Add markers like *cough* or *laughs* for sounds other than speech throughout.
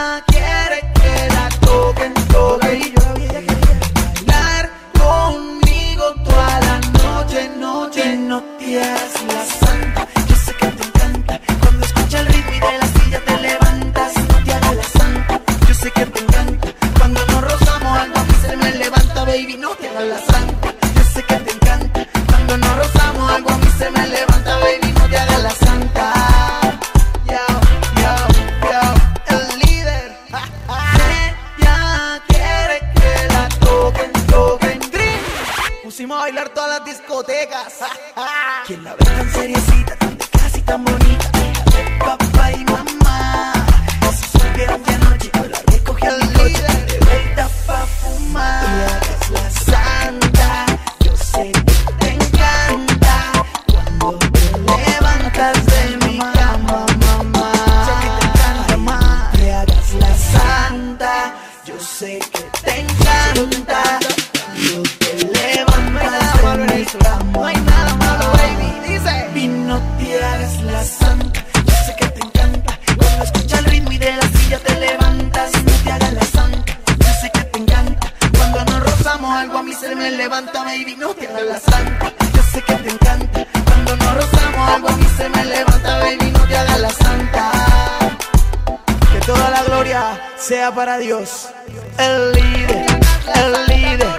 Quiere que la toquen toda y yo quería bailar conmigo toda la noche, noche. No hagas la santa. Yo sé que te encanta. Cuando escucha el ritmo y de la silla te levantas. No te hagas la santa. Yo sé que te encanta. Cuando nos rozamos algo mí se me levanta, baby. No te hagas la santa. Yo sé que te encanta. Cuando nos Pusimos a bailar todas las discotecas. *laughs* Quien la ve tan seriecita, tan de casi tan bonita. De papá y mamá. Si supieran que anoche yo la recogí al coche de vuelta pa' fumar. Y la santa. Yo sé que te encanta. Cuando te levantas de mi cama, mamá. Sé que te más. Que hagas la santa. Yo sé que te encanta. Cuando No hay nada malo, baby. Dice. Y no te hagas la santa. Yo sé que te encanta. Cuando escucha el ritmo y de la silla te levantas. No te hagas la santa. Yo sé que te encanta. Cuando nos rozamos algo a mí se me levanta, baby. No te hagas la santa. Yo sé que te encanta. Cuando nos rozamos algo a mí se me levanta, baby. No te hagas la santa. Que toda la gloria sea para Dios. El líder, el líder.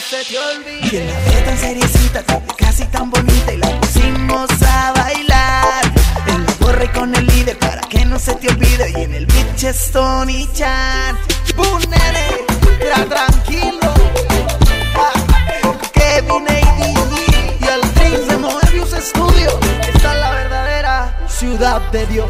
Se te olvide. Quien la tan seriecita, casi tan bonita y la pusimos a bailar. En la gorra y con el líder para que no se te olvide. Y en el beach es Tony Chan. ¡Bum, nene! Tra- tranquilo. Kevin AD y el Dreams de Moebius Studio. Esta es la verdadera ciudad de Dios.